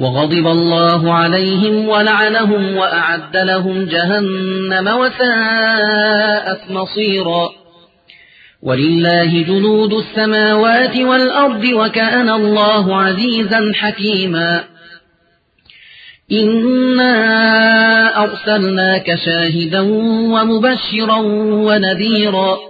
وغضب الله عليهم ولعنهم وأعد لهم جهنم وساءت مصيرا. ولله جنود السماوات والأرض وكان الله عزيزا حكيما. إنا أرسلناك شاهدا ومبشرا ونذيرا.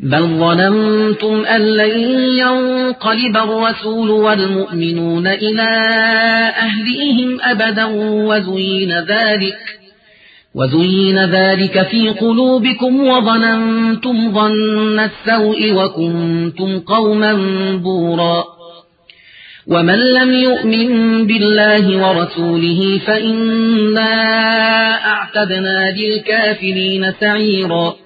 بل ظننتم أن لن ينقلب الرسول والمؤمنون إلى أهليهم أبدا وزين ذلك وزين ذلك في قلوبكم وظننتم ظن السوء وكنتم قوما بورا ومن لم يؤمن بالله ورسوله فإنا أعتدنا للكافرين سعيرا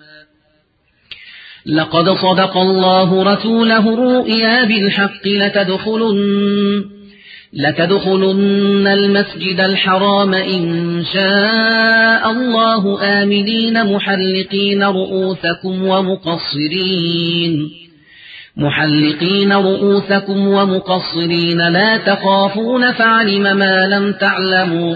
لقد صدق الله رسوله الرؤيا بالحق لتدخلن لتدخلن المسجد الحرام إن شاء الله آمنين محلقين رؤوسكم ومقصرين محلقين رؤوسكم ومقصرين لا تخافون فعلم ما لم تعلموا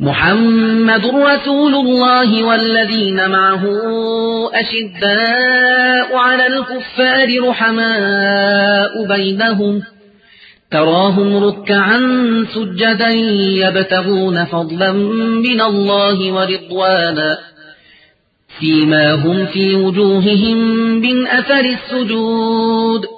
محمد رسول الله والذين معه أشداء على الكفار رحماء بينهم تراهم ركعا سجدا يبتغون فضلا من الله ورضوانا فيما هم في وجوههم من أثر السجود.